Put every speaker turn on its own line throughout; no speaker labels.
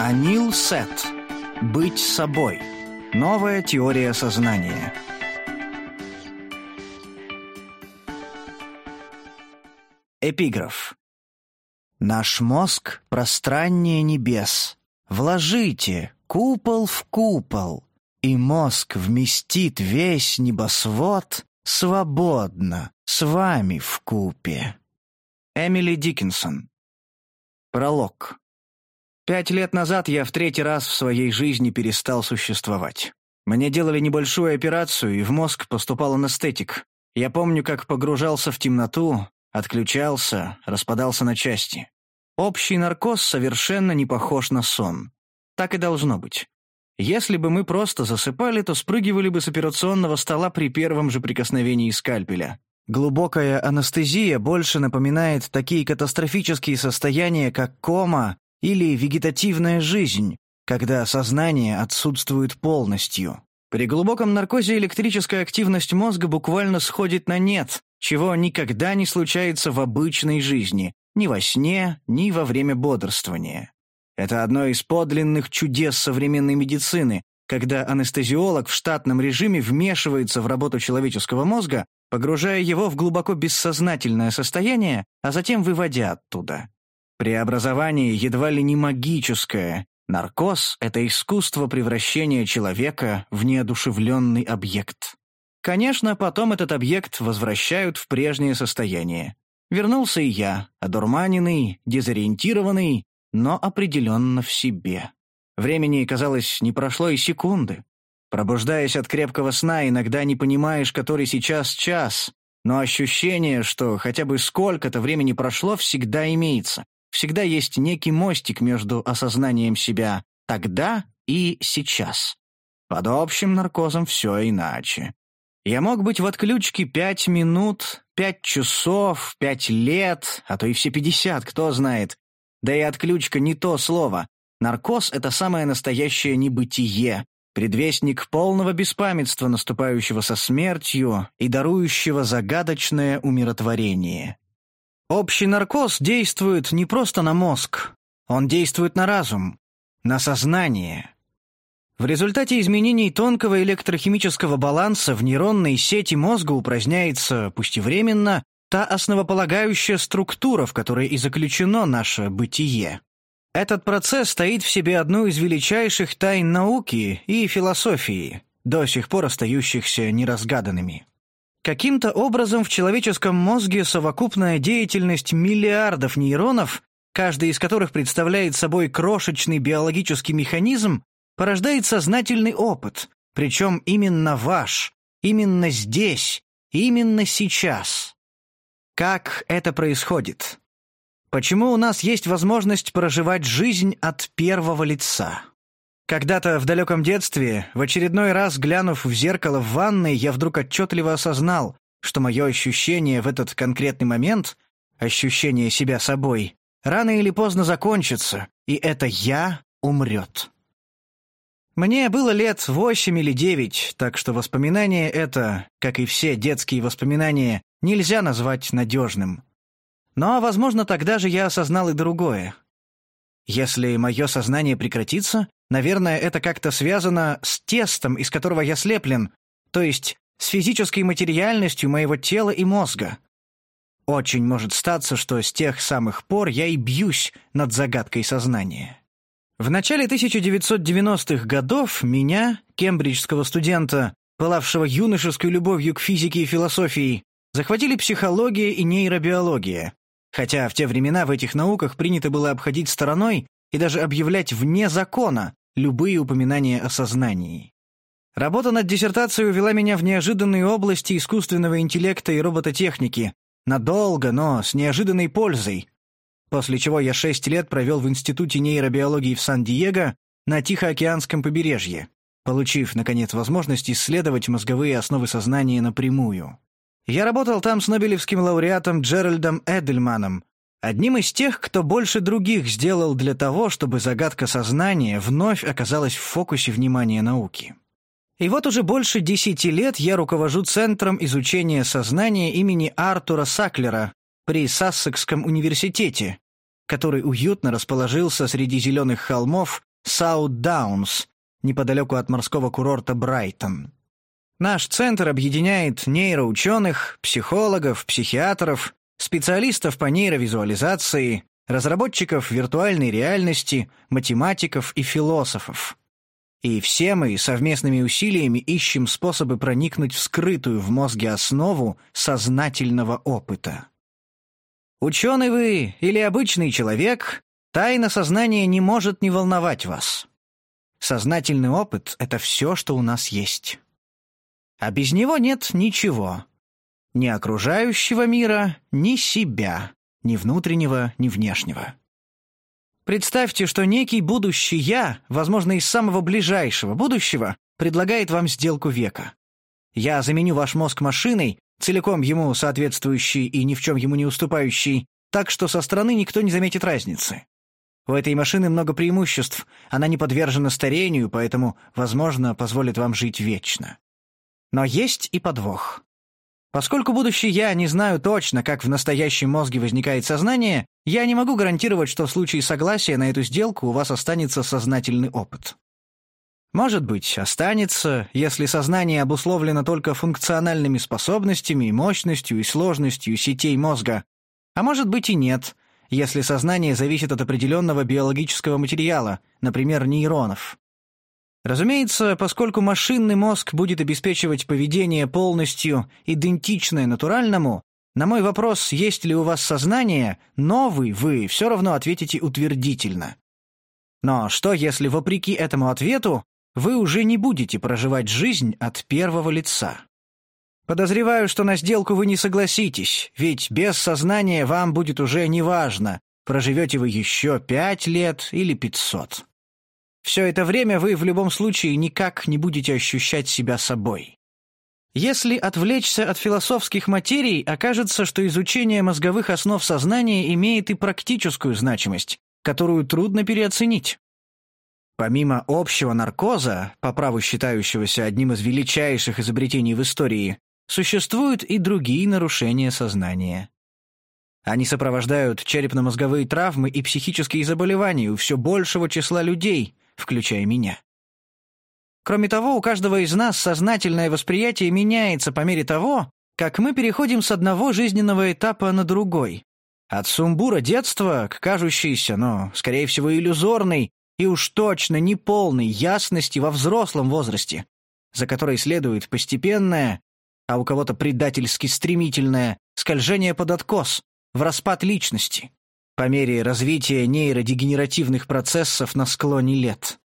Анил Сет. Быть собой. Новая теория сознания. Эпиграф. Наш мозг пространнее небес. Вложите купол в купол, и мозг вместит весь небосвод свободно с вами в купе. Эмили Диккенсон. Пролог. Пять лет назад я в третий раз в своей жизни перестал существовать. Мне делали небольшую операцию, и в мозг поступал анестетик. Я помню, как погружался в темноту, отключался, распадался на части. Общий наркоз совершенно не похож на сон. Так и должно быть. Если бы мы просто засыпали, то спрыгивали бы с операционного стола при первом же прикосновении скальпеля. Глубокая анестезия больше напоминает такие катастрофические состояния, как кома или вегетативная жизнь, когда сознание отсутствует полностью. При глубоком наркозе электрическая активность мозга буквально сходит на нет, чего никогда не случается в обычной жизни, ни во сне, ни во время бодрствования. Это одно из подлинных чудес современной медицины, когда анестезиолог в штатном режиме вмешивается в работу человеческого мозга, погружая его в глубоко бессознательное состояние, а затем выводя оттуда. Преобразование едва ли не магическое. Наркоз — это искусство превращения человека в неодушевленный объект. Конечно, потом этот объект возвращают в прежнее состояние. Вернулся и я, одурманенный, дезориентированный, но определенно в себе. Времени, казалось, не прошло и секунды. Пробуждаясь от крепкого сна, иногда не понимаешь, который сейчас час, но ощущение, что хотя бы сколько-то времени прошло, всегда имеется. Всегда есть некий мостик между осознанием себя тогда и сейчас. Под общим наркозом все иначе. Я мог быть в отключке пять минут, пять часов, пять лет, а то и все пятьдесят, кто знает. Да и отключка не то слово. Наркоз — это самое настоящее небытие, предвестник полного беспамятства, наступающего со смертью и дарующего загадочное умиротворение. Общий наркоз действует не просто на мозг, он действует на разум, на сознание. В результате изменений тонкого электрохимического баланса в нейронной сети мозга упраздняется, пусть и временно, та основополагающая структура, в которой и заключено наше бытие. Этот процесс стоит в себе одну из величайших тайн науки и философии, до сих пор остающихся неразгаданными. Каким-то образом в человеческом мозге совокупная деятельность миллиардов нейронов, каждый из которых представляет собой крошечный биологический механизм, порождает сознательный опыт, причем именно ваш, именно здесь, именно сейчас. Как это происходит? Почему у нас есть возможность проживать жизнь от первого лица? Когда-то в далеком детстве, в очередной раз глянув в зеркало в ванной, я вдруг отчетливо осознал, что мое ощущение в этот конкретный момент, ощущение себя собой, рано или поздно закончится, и это «я» умрет. Мне было лет восемь или девять, так что воспоминание это, как и все детские воспоминания, нельзя назвать надежным. Но, возможно, тогда же я осознал и другое. Если мое сознание прекратится, наверное, это как-то связано с тестом, из которого я слеплен, то есть с физической материальностью моего тела и мозга. Очень может статься, что с тех самых пор я и бьюсь над загадкой сознания. В начале 1990-х годов меня, кембриджского студента, пылавшего юношеской любовью к физике и философии, захватили психология и нейробиология, Хотя в те времена в этих науках принято было обходить стороной и даже объявлять вне закона любые упоминания о сознании. Работа над диссертацией увела меня в неожиданные области искусственного интеллекта и робототехники, надолго, но с неожиданной пользой, после чего я шесть лет провел в Институте нейробиологии в Сан-Диего на Тихоокеанском побережье, получив, наконец, возможность исследовать мозговые основы сознания напрямую. Я работал там с Нобелевским лауреатом Джеральдом Эдельманом, одним из тех, кто больше других сделал для того, чтобы загадка сознания вновь оказалась в фокусе внимания науки. И вот уже больше десяти лет я руковожу Центром изучения сознания имени Артура Саклера при Сассекском университете, который уютно расположился среди зеленых холмов Саут-Даунс, неподалеку от морского курорта Брайтон. Наш центр объединяет нейроученых, психологов, психиатров, специалистов по нейровизуализации, разработчиков виртуальной реальности, математиков и философов. И все мы совместными усилиями ищем способы проникнуть в скрытую в мозге основу сознательного опыта. Ученый вы или обычный человек, тайна сознания не может не волновать вас. Сознательный опыт — это все, что у нас есть. А без него нет ничего. Ни окружающего мира, ни себя, ни внутреннего, ни внешнего. Представьте, что некий будущий «я», возможно, из самого ближайшего будущего, предлагает вам сделку века. Я заменю ваш мозг машиной, целиком ему соответствующей и ни в чем ему не уступающей, так что со стороны никто не заметит разницы. У этой машины много преимуществ, она не подвержена старению, поэтому, возможно, позволит вам жить вечно. Но есть и подвох. Поскольку будущий я не знаю точно, как в настоящем мозге возникает сознание, я не могу гарантировать, что в случае согласия на эту сделку у вас останется сознательный опыт. Может быть, останется, если сознание обусловлено только функциональными способностями, мощностью и сложностью сетей мозга. А может быть и нет, если сознание зависит от определенного биологического материала, например, нейронов. Разумеется, поскольку машинный мозг будет обеспечивать поведение полностью идентичное натуральному, на мой вопрос, есть ли у вас сознание, новый вы все равно ответите утвердительно. Но что, если, вопреки этому ответу, вы уже не будете проживать жизнь от первого лица? Подозреваю, что на сделку вы не согласитесь, ведь без сознания вам будет уже неважно, проживете вы еще пять лет или пятьсот. Все это время вы в любом случае никак не будете ощущать себя собой. Если отвлечься от философских материй, окажется, что изучение мозговых основ сознания имеет и практическую значимость, которую трудно переоценить. Помимо общего наркоза, по праву считающегося одним из величайших изобретений в истории, существуют и другие нарушения сознания. Они сопровождают черепно-мозговые травмы и психические заболевания у все большего числа людей, включая меня. Кроме того, у каждого из нас сознательное восприятие меняется по мере того, как мы переходим с одного жизненного этапа на другой. От сумбура детства к кажущейся, но, скорее всего, иллюзорной и уж точно неполной ясности во взрослом возрасте, за которой следует постепенное, а у кого-то предательски стремительное, скольжение под откос, в распад личности по мере развития нейродегенеративных процессов на склоне лет.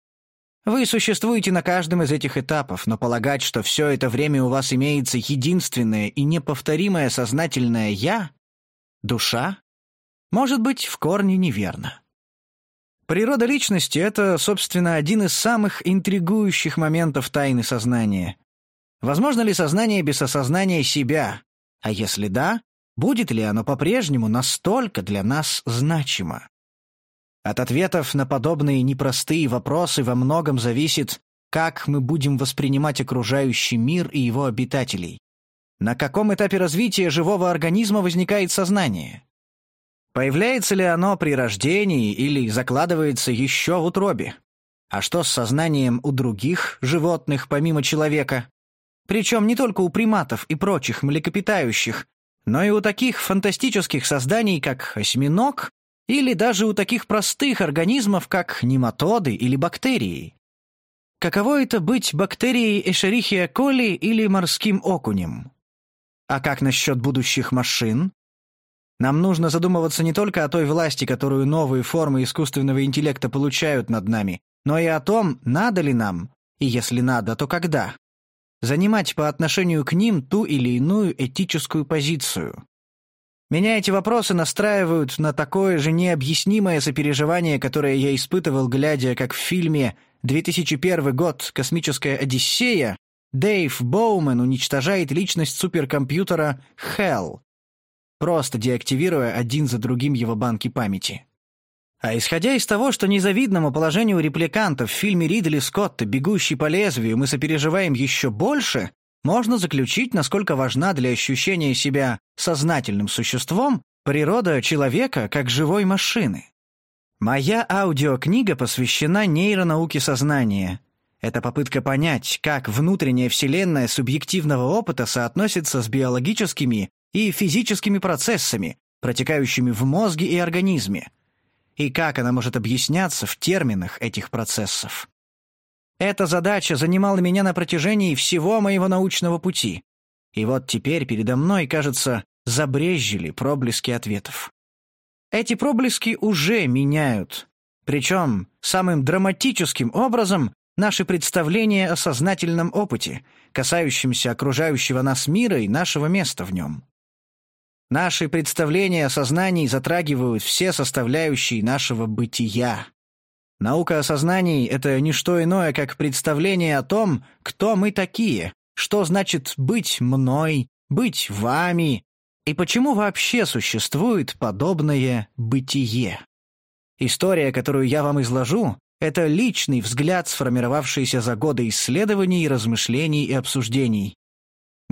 Вы существуете на каждом из этих этапов, но полагать, что все это время у вас имеется единственное и неповторимое сознательное «я» — душа, может быть в корне неверно. Природа личности — это, собственно, один из самых интригующих моментов тайны сознания. Возможно ли сознание без осознания себя? А если да, Будет ли оно по-прежнему настолько для нас значимо? От ответов на подобные непростые вопросы во многом зависит, как мы будем воспринимать окружающий мир и его обитателей. На каком этапе развития живого организма возникает сознание? Появляется ли оно при рождении или закладывается еще в утробе? А что с сознанием у других животных помимо человека? Причем не только у приматов и прочих млекопитающих, но и у таких фантастических созданий, как осьминог, или даже у таких простых организмов, как нематоды или бактерии. Каково это быть бактерией Эшерихия коли или морским окунем? А как насчет будущих машин? Нам нужно задумываться не только о той власти, которую новые формы искусственного интеллекта получают над нами, но и о том, надо ли нам, и если надо, то когда занимать по отношению к ним ту или иную этическую позицию. Меня эти вопросы настраивают на такое же необъяснимое сопереживание, которое я испытывал, глядя, как в фильме «2001 год. Космическая Одиссея» Дэйв Боумен уничтожает личность суперкомпьютера Hell, просто деактивируя один за другим его банки памяти. А исходя из того, что незавидному положению репликантов в фильме Ридли Скотта «Бегущий по лезвию» мы сопереживаем еще больше, можно заключить, насколько важна для ощущения себя сознательным существом природа человека как живой машины. Моя аудиокнига посвящена нейронауке сознания. Это попытка понять, как внутренняя вселенная субъективного опыта соотносится с биологическими и физическими процессами, протекающими в мозге и организме, и как она может объясняться в терминах этих процессов. Эта задача занимала меня на протяжении всего моего научного пути. И вот теперь передо мной, кажется, забрезжили проблески ответов. Эти проблески уже меняют, причем самым драматическим образом наши представления о сознательном опыте, касающемся окружающего нас мира и нашего места в нем. Наши представления о сознании затрагивают все составляющие нашего бытия. Наука о сознании — это не что иное, как представление о том, кто мы такие, что значит быть мной, быть вами, и почему вообще существует подобное бытие. История, которую я вам изложу, это личный взгляд, сформировавшийся за годы исследований, размышлений и обсуждений.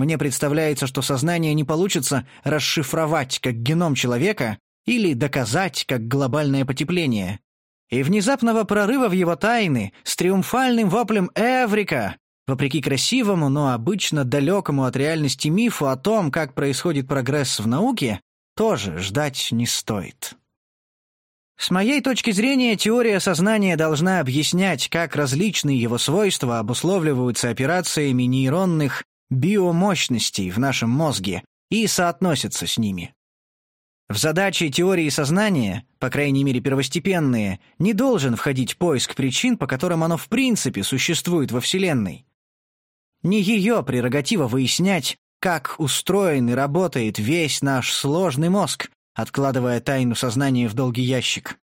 Мне представляется, что сознание не получится расшифровать как геном человека или доказать как глобальное потепление. И внезапного прорыва в его тайны с триумфальным воплем «Эврика!» вопреки красивому, но обычно далекому от реальности мифу о том, как происходит прогресс в науке, тоже ждать не стоит. С моей точки зрения, теория сознания должна объяснять, как различные его свойства обусловливаются операциями нейронных биомощностей в нашем мозге и соотносятся с ними. В задачи теории сознания, по крайней мере первостепенные, не должен входить поиск причин, по которым оно в принципе существует во Вселенной. Не ее прерогатива выяснять, как устроен и работает весь наш сложный мозг, откладывая тайну сознания в долгий ящик.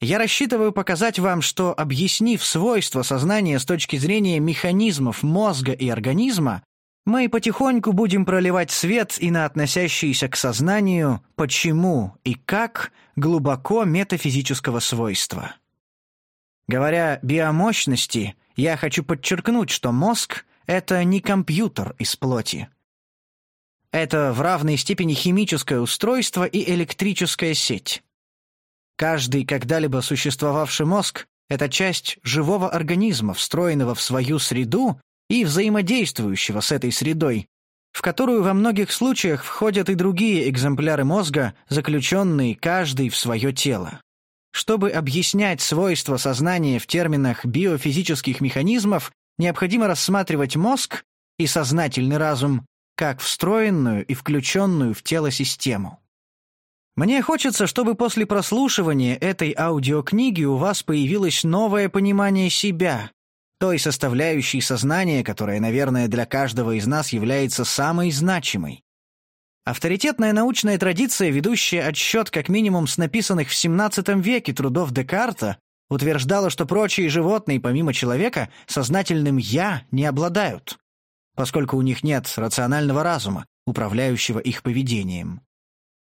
Я рассчитываю показать вам, что, объяснив свойства сознания с точки зрения механизмов мозга и организма, мы потихоньку будем проливать свет и на относящиеся к сознанию почему и как глубоко метафизического свойства. Говоря биомощности, я хочу подчеркнуть, что мозг — это не компьютер из плоти. Это в равной степени химическое устройство и электрическая сеть. Каждый когда-либо существовавший мозг — это часть живого организма, встроенного в свою среду и взаимодействующего с этой средой, в которую во многих случаях входят и другие экземпляры мозга, заключенные каждый в свое тело. Чтобы объяснять свойства сознания в терминах биофизических механизмов, необходимо рассматривать мозг и сознательный разум как встроенную и включенную в тело систему. Мне хочется, чтобы после прослушивания этой аудиокниги у вас появилось новое понимание себя, той составляющей сознания, которая, наверное, для каждого из нас является самой значимой. Авторитетная научная традиция, ведущая отсчет как минимум с написанных в XVII веке трудов Декарта, утверждала, что прочие животные, помимо человека, сознательным «я» не обладают, поскольку у них нет рационального разума, управляющего их поведением.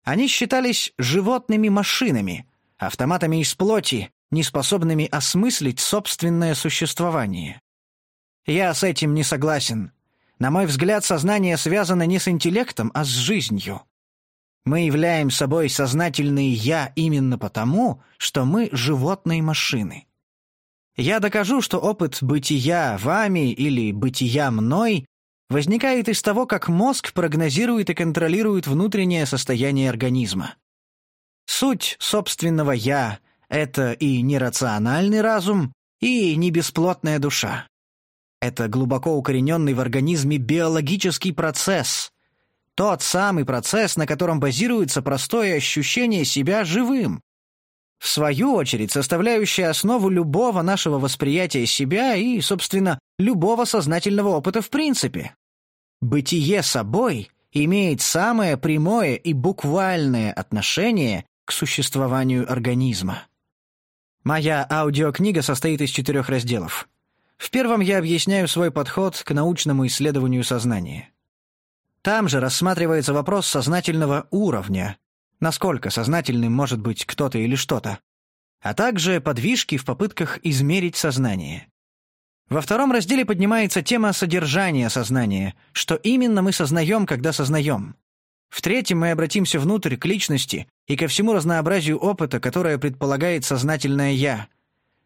Они считались животными машинами, автоматами из плоти, неспособными осмыслить собственное существование. Я с этим не согласен. На мой взгляд, сознание связано не с интеллектом, а с жизнью. Мы являем собой сознательные «я» именно потому, что мы животные машины. Я докажу, что опыт бытия вами или бытия мной возникает из того, как мозг прогнозирует и контролирует внутреннее состояние организма. Суть собственного «я» Это и нерациональный разум, и не бесплотная душа. Это глубоко укорененный в организме биологический процесс. Тот самый процесс, на котором базируется простое ощущение себя живым. В свою очередь, составляющая основу любого нашего восприятия себя и, собственно, любого сознательного опыта в принципе. Бытие собой имеет самое прямое и буквальное отношение к существованию организма. Моя аудиокнига состоит из четырех разделов. В первом я объясняю свой подход к научному исследованию сознания. Там же рассматривается вопрос сознательного уровня, насколько сознательным может быть кто-то или что-то, а также подвижки в попытках измерить сознание. Во втором разделе поднимается тема содержания сознания, что именно мы сознаем, когда сознаем. В-третьем, мы обратимся внутрь, к личности и ко всему разнообразию опыта, которое предполагает сознательное «я».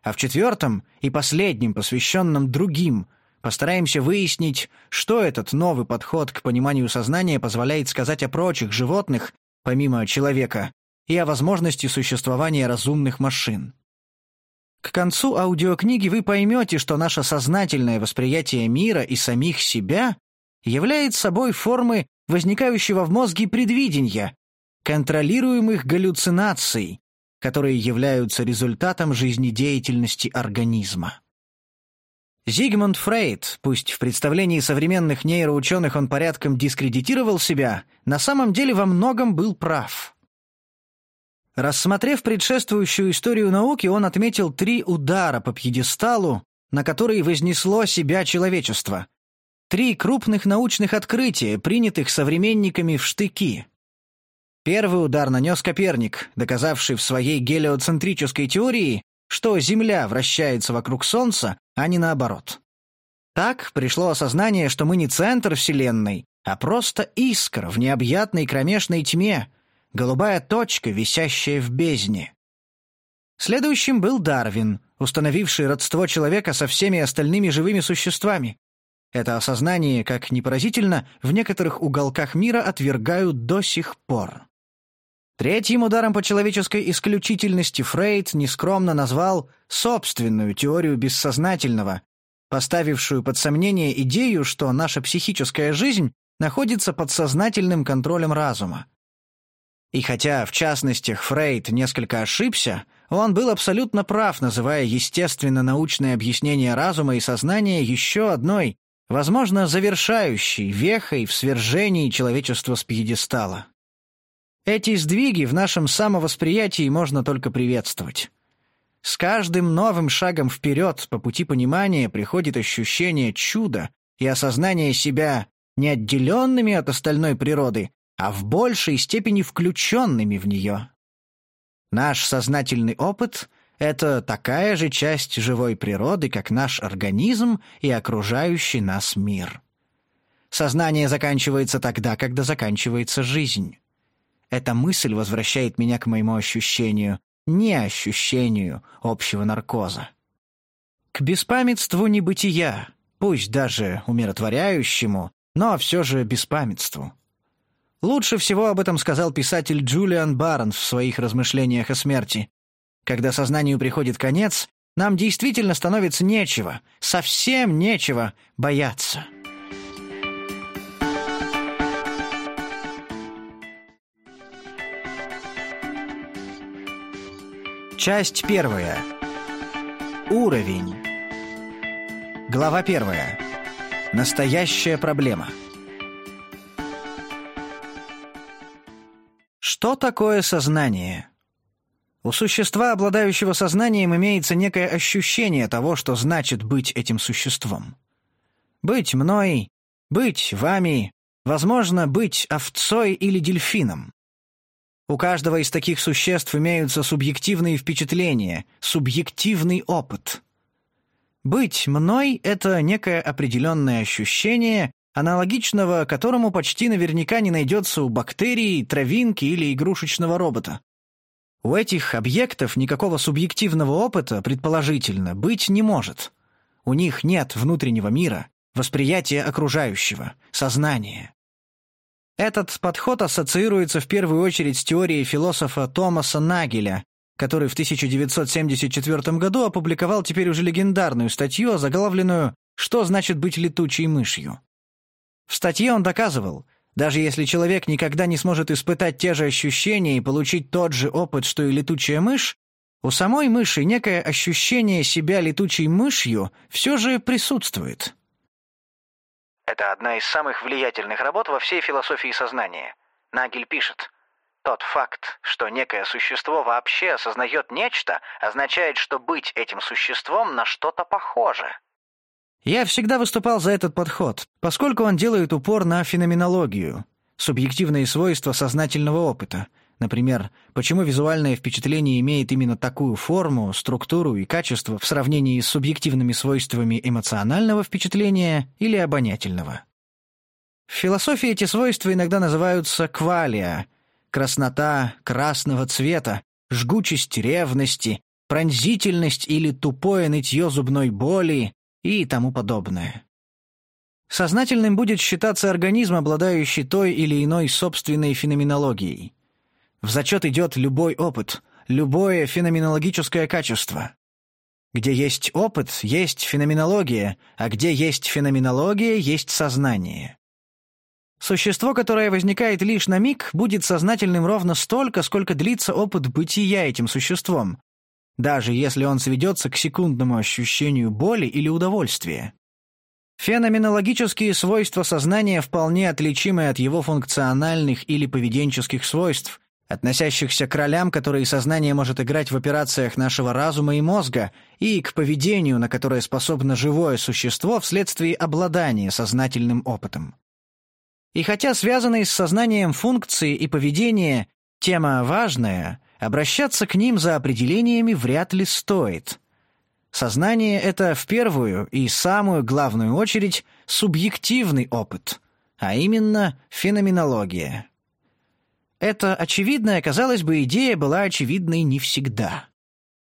А в-четвертом и последнем, посвященном другим, постараемся выяснить, что этот новый подход к пониманию сознания позволяет сказать о прочих животных, помимо человека, и о возможности существования разумных машин. К концу аудиокниги вы поймете, что наше сознательное восприятие мира и самих себя является собой формы возникающего в мозге предвидения, контролируемых галлюцинаций, которые являются результатом жизнедеятельности организма. Зигмунд Фрейд, пусть в представлении современных нейроученых он порядком дискредитировал себя, на самом деле во многом был прав. Рассмотрев предшествующую историю науки, он отметил три удара по пьедесталу, на который вознесло себя человечество, Три крупных научных открытия, принятых современниками в штыки. Первый удар нанес Коперник, доказавший в своей гелиоцентрической теории, что Земля вращается вокруг Солнца, а не наоборот. Так пришло осознание, что мы не центр Вселенной, а просто искра в необъятной кромешной тьме, голубая точка, висящая в бездне. Следующим был Дарвин, установивший родство человека со всеми остальными живыми существами, это осознание, как ни поразительно, в некоторых уголках мира отвергают до сих пор. Третьим ударом по человеческой исключительности Фрейд нескромно назвал собственную теорию бессознательного, поставившую под сомнение идею, что наша психическая жизнь находится под сознательным контролем разума. И хотя, в частности, Фрейд несколько ошибся, он был абсолютно прав, называя естественно-научное объяснение разума и сознания еще одной, возможно, завершающей вехой в свержении человечества с пьедестала. Эти сдвиги в нашем самовосприятии можно только приветствовать. С каждым новым шагом вперед по пути понимания приходит ощущение чуда и осознание себя не отделенными от остальной природы, а в большей степени включенными в нее. Наш сознательный опыт это такая же часть живой природы, как наш организм и окружающий нас мир. Сознание заканчивается тогда, когда заканчивается жизнь. Эта мысль возвращает меня к моему ощущению, не ощущению общего наркоза. К беспамятству небытия, пусть даже умиротворяющему, но все же беспамятству. Лучше всего об этом сказал писатель Джулиан Барнс в своих размышлениях о смерти. Когда сознанию приходит конец, нам действительно становится нечего, совсем нечего бояться. Часть первая. Уровень. Глава первая. Настоящая проблема. Что такое сознание? У существа, обладающего сознанием, имеется некое ощущение того, что значит быть этим существом. Быть мной, быть вами, возможно, быть овцой или дельфином. У каждого из таких существ имеются субъективные впечатления, субъективный опыт. Быть мной — это некое определенное ощущение, аналогичного которому почти наверняка не найдется у бактерий, травинки или игрушечного робота. У этих объектов никакого субъективного опыта, предположительно, быть не может. У них нет внутреннего мира, восприятия окружающего, сознания. Этот подход ассоциируется в первую очередь с теорией философа Томаса Нагеля, который в 1974 году опубликовал теперь уже легендарную статью, озаглавленную «Что значит быть летучей мышью?». В статье он доказывал – даже если человек никогда не сможет испытать те же ощущения и получить тот же опыт, что и летучая мышь, у самой мыши некое ощущение себя летучей мышью все же присутствует.
Это одна из самых влиятельных работ во всей философии сознания. Нагель пишет, «Тот факт, что некое существо вообще осознает нечто, означает, что быть этим существом на что-то похоже».
Я всегда выступал за этот подход, поскольку он делает упор на феноменологию, субъективные свойства сознательного опыта. Например, почему визуальное впечатление имеет именно такую форму, структуру и качество в сравнении с субъективными свойствами эмоционального впечатления или обонятельного. В философии эти свойства иногда называются квалия — краснота красного цвета, жгучесть ревности, пронзительность или тупое нытье зубной боли и тому подобное. Сознательным будет считаться организм, обладающий той или иной собственной феноменологией. В зачет идет любой опыт, любое феноменологическое качество. Где есть опыт, есть феноменология, а где есть феноменология, есть сознание. Существо, которое возникает лишь на миг, будет сознательным ровно столько, сколько длится опыт бытия этим существом, даже если он сведется к секундному ощущению боли или удовольствия. Феноменологические свойства сознания вполне отличимы от его функциональных или поведенческих свойств, относящихся к ролям, которые сознание может играть в операциях нашего разума и мозга, и к поведению, на которое способно живое существо вследствие обладания сознательным опытом. И хотя связанные с сознанием функции и поведение – тема важная, обращаться к ним за определениями вряд ли стоит – Сознание — это в первую и самую главную очередь субъективный опыт, а именно феноменология. Эта очевидная, казалось бы, идея была очевидной не всегда.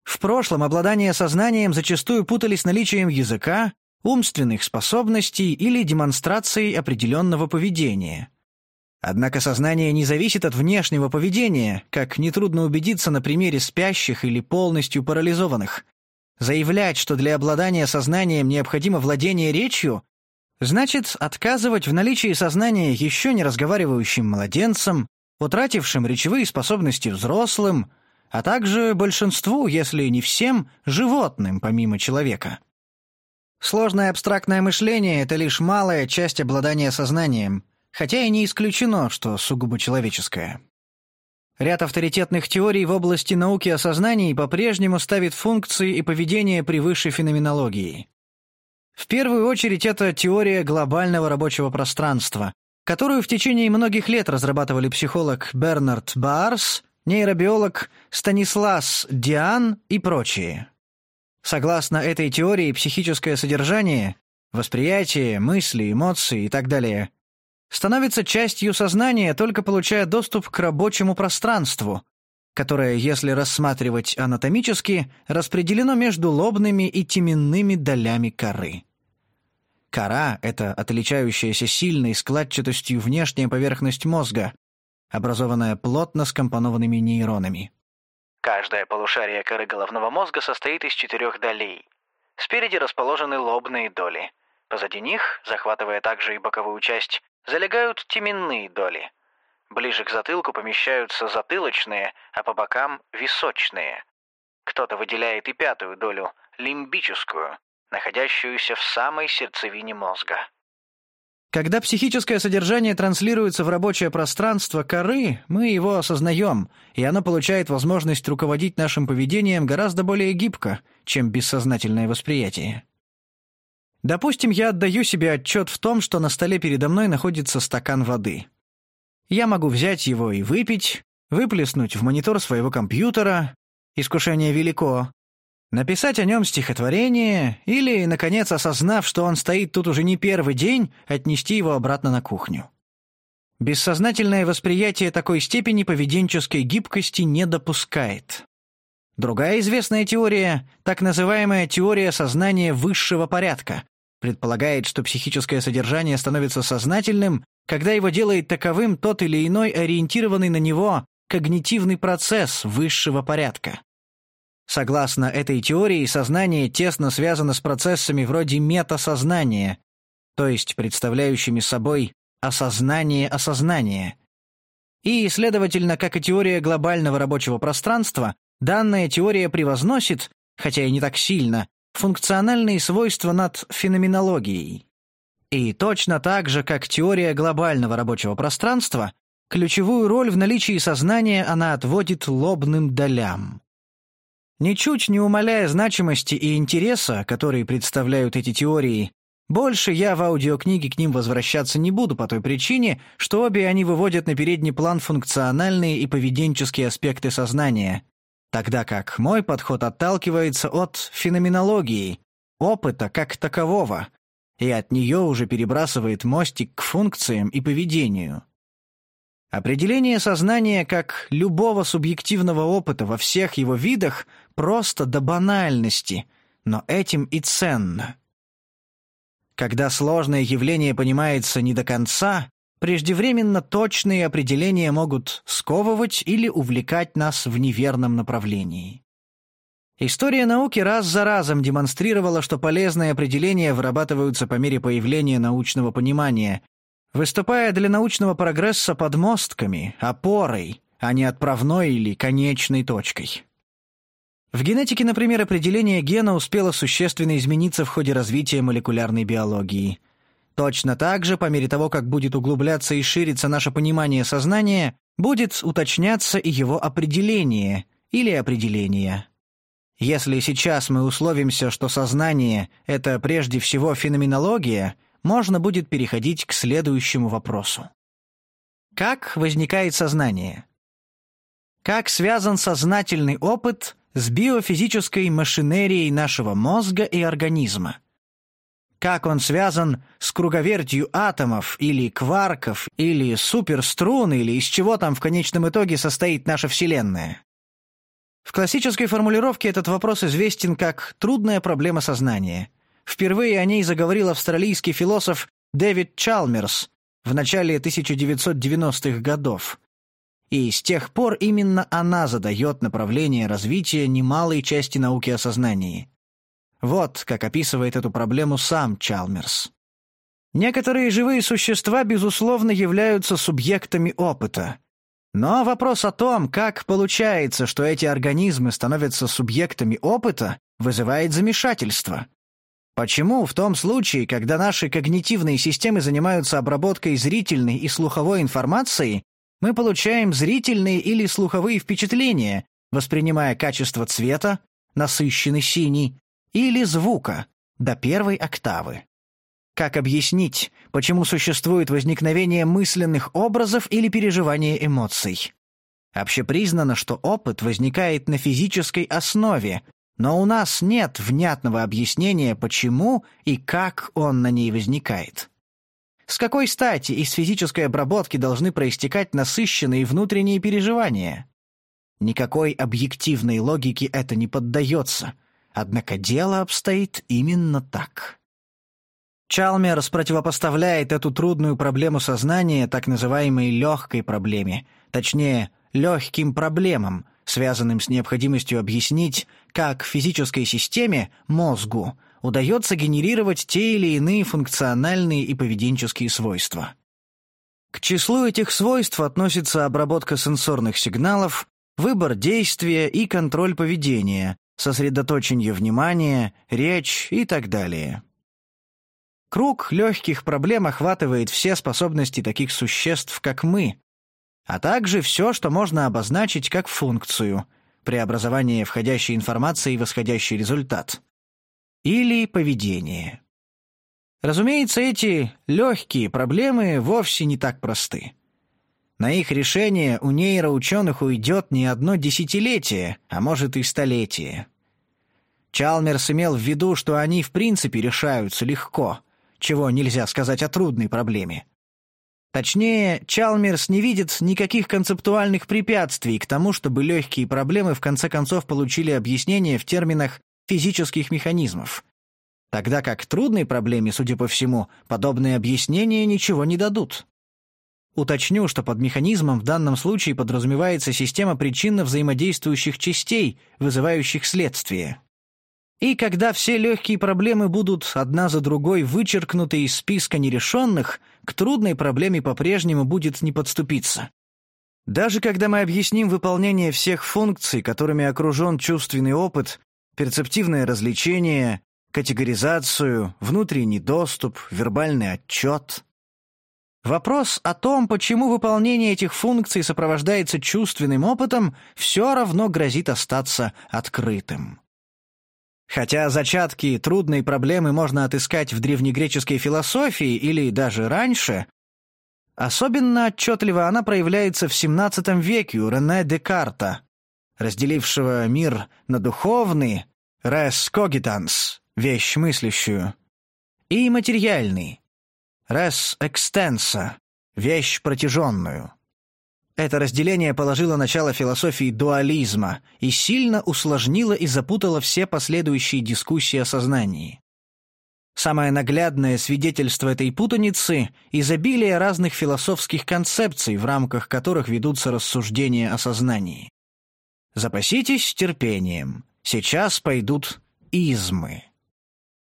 В прошлом обладание сознанием зачастую путали с наличием языка, умственных способностей или демонстрацией определенного поведения. Однако сознание не зависит от внешнего поведения, как нетрудно убедиться на примере спящих или полностью парализованных – Заявлять, что для обладания сознанием необходимо владение речью, значит отказывать в наличии сознания еще не разговаривающим младенцам, утратившим речевые способности взрослым, а также большинству, если не всем, животным помимо человека. Сложное абстрактное мышление — это лишь малая часть обладания сознанием, хотя и не исключено, что сугубо человеческое. Ряд авторитетных теорий в области науки о сознании по-прежнему ставит функции и поведение превыше феноменологии. В первую очередь это теория глобального рабочего пространства, которую в течение многих лет разрабатывали психолог Бернард Баарс, нейробиолог Станислас Диан и прочие. Согласно этой теории, психическое содержание, восприятие, мысли, эмоции и так далее становится частью сознания, только получая доступ к рабочему пространству, которое, если рассматривать анатомически, распределено между лобными и теменными долями коры. Кора — это отличающаяся сильной складчатостью внешняя поверхность мозга, образованная плотно скомпонованными нейронами.
Каждое полушарие коры головного мозга состоит из четырех долей. Спереди расположены лобные доли. Позади них, захватывая также и боковую часть, залегают теменные доли. Ближе к затылку помещаются затылочные, а по бокам – височные. Кто-то выделяет и пятую долю – лимбическую, находящуюся в самой сердцевине мозга.
Когда психическое содержание транслируется в рабочее пространство коры, мы его осознаем, и оно получает возможность руководить нашим поведением гораздо более гибко, чем бессознательное восприятие. Допустим, я отдаю себе отчет в том, что на столе передо мной находится стакан воды. Я могу взять его и выпить, выплеснуть в монитор своего компьютера, искушение велико, написать о нем стихотворение или, наконец, осознав, что он стоит тут уже не первый день, отнести его обратно на кухню. Бессознательное восприятие такой степени поведенческой гибкости не допускает. Другая известная теория, так называемая теория сознания высшего порядка, предполагает, что психическое содержание становится сознательным, когда его делает таковым тот или иной ориентированный на него когнитивный процесс высшего порядка. Согласно этой теории, сознание тесно связано с процессами вроде метасознания, то есть представляющими собой осознание осознания. И, следовательно, как и теория глобального рабочего пространства, Данная теория превозносит, хотя и не так сильно, функциональные свойства над феноменологией. И точно так же, как теория глобального рабочего пространства, ключевую роль в наличии сознания она отводит лобным долям. Ничуть не умаляя значимости и интереса, которые представляют эти теории, больше я в аудиокниге к ним возвращаться не буду по той причине, что обе они выводят на передний план функциональные и поведенческие аспекты сознания, Тогда как мой подход отталкивается от феноменологии, опыта как такового, и от нее уже перебрасывает мостик к функциям и поведению. Определение сознания как любого субъективного опыта во всех его видах просто до банальности, но этим и ценно. Когда сложное явление понимается не до конца, преждевременно точные определения могут сковывать или увлекать нас в неверном направлении. История науки раз за разом демонстрировала, что полезные определения вырабатываются по мере появления научного понимания, выступая для научного прогресса подмостками, опорой, а не отправной или конечной точкой. В генетике, например, определение гена успело существенно измениться в ходе развития молекулярной биологии. Точно так же, по мере того, как будет углубляться и шириться наше понимание сознания, будет уточняться и его определение или определение. Если сейчас мы условимся, что сознание — это прежде всего феноменология, можно будет переходить к следующему вопросу. Как возникает сознание? Как связан сознательный опыт с биофизической машинерией нашего мозга и организма? Как он связан с круговертью атомов или кварков или суперструн или из чего там в конечном итоге состоит наша Вселенная? В классической формулировке этот вопрос известен как «трудная проблема сознания». Впервые о ней заговорил австралийский философ Дэвид Чалмерс в начале 1990-х годов. И с тех пор именно она задает направление развития немалой части науки о сознании. Вот как описывает эту проблему сам Чалмерс. Некоторые живые существа, безусловно, являются субъектами опыта – но вопрос о том, как получается, что эти организмы становятся субъектами опыта, вызывает замешательство. Почему в том случае, когда наши когнитивные системы занимаются обработкой зрительной и слуховой информации, мы получаем зрительные или слуховые впечатления, воспринимая качество цвета, насыщенный синий, или звука, до первой октавы? Как объяснить, почему существует возникновение мысленных образов или переживание эмоций? Общепризнано, что опыт возникает на физической основе, но у нас нет внятного объяснения, почему и как он на ней возникает. С какой стати из физической обработки должны проистекать насыщенные внутренние переживания? Никакой объективной логике это не поддается, однако дело обстоит именно так. Чалмерс противопоставляет эту трудную проблему сознания так называемой легкой проблеме, точнее, легким проблемам, связанным с необходимостью объяснить, как физической системе, мозгу, удается генерировать те или иные функциональные и поведенческие свойства. К числу этих свойств относится обработка сенсорных сигналов, выбор действия и контроль поведения, сосредоточение внимания, речь и так далее. Круг легких проблем охватывает все способности таких существ, как мы, а также все, что можно обозначить как функцию, преобразование входящей информации в исходящий результат. Или поведение. Разумеется, эти легкие проблемы вовсе не так просты. На их решение у нейроученых уйдет не одно десятилетие, а может и столетие. Чалмерс имел в виду, что они в принципе решаются легко – чего нельзя сказать о трудной проблеме. Точнее, Чалмерс не видит никаких концептуальных препятствий к тому, чтобы легкие проблемы в конце концов получили объяснение в терминах физических механизмов. Тогда как трудной проблеме, судя по всему, подобные объяснения ничего не дадут. Уточню, что под механизмом в данном случае подразумевается система причинно взаимодействующих частей, вызывающих следствие. И когда все легкие проблемы будут одна за другой вычеркнуты из списка нерешенных, к трудной проблеме по-прежнему будет не подступиться. Даже когда мы объясним выполнение всех функций, которыми окружен чувственный опыт, перцептивное развлечение, категоризацию, внутренний доступ, вербальный отчет. Вопрос о том, почему выполнение этих функций сопровождается чувственным опытом, все равно грозит остаться открытым. Хотя зачатки трудной проблемы можно отыскать в древнегреческой философии или даже раньше, особенно отчетливо она проявляется в XVII веке у Рене Декарта, разделившего мир на духовный, res cogitans, вещь мыслящую, и материальный. Res extensa — вещь протяженную. Это разделение положило начало философии дуализма и сильно усложнило и запутало все последующие дискуссии о сознании. Самое наглядное свидетельство этой путаницы – изобилие разных философских концепций, в рамках которых ведутся рассуждения о сознании. Запаситесь терпением. Сейчас пойдут измы.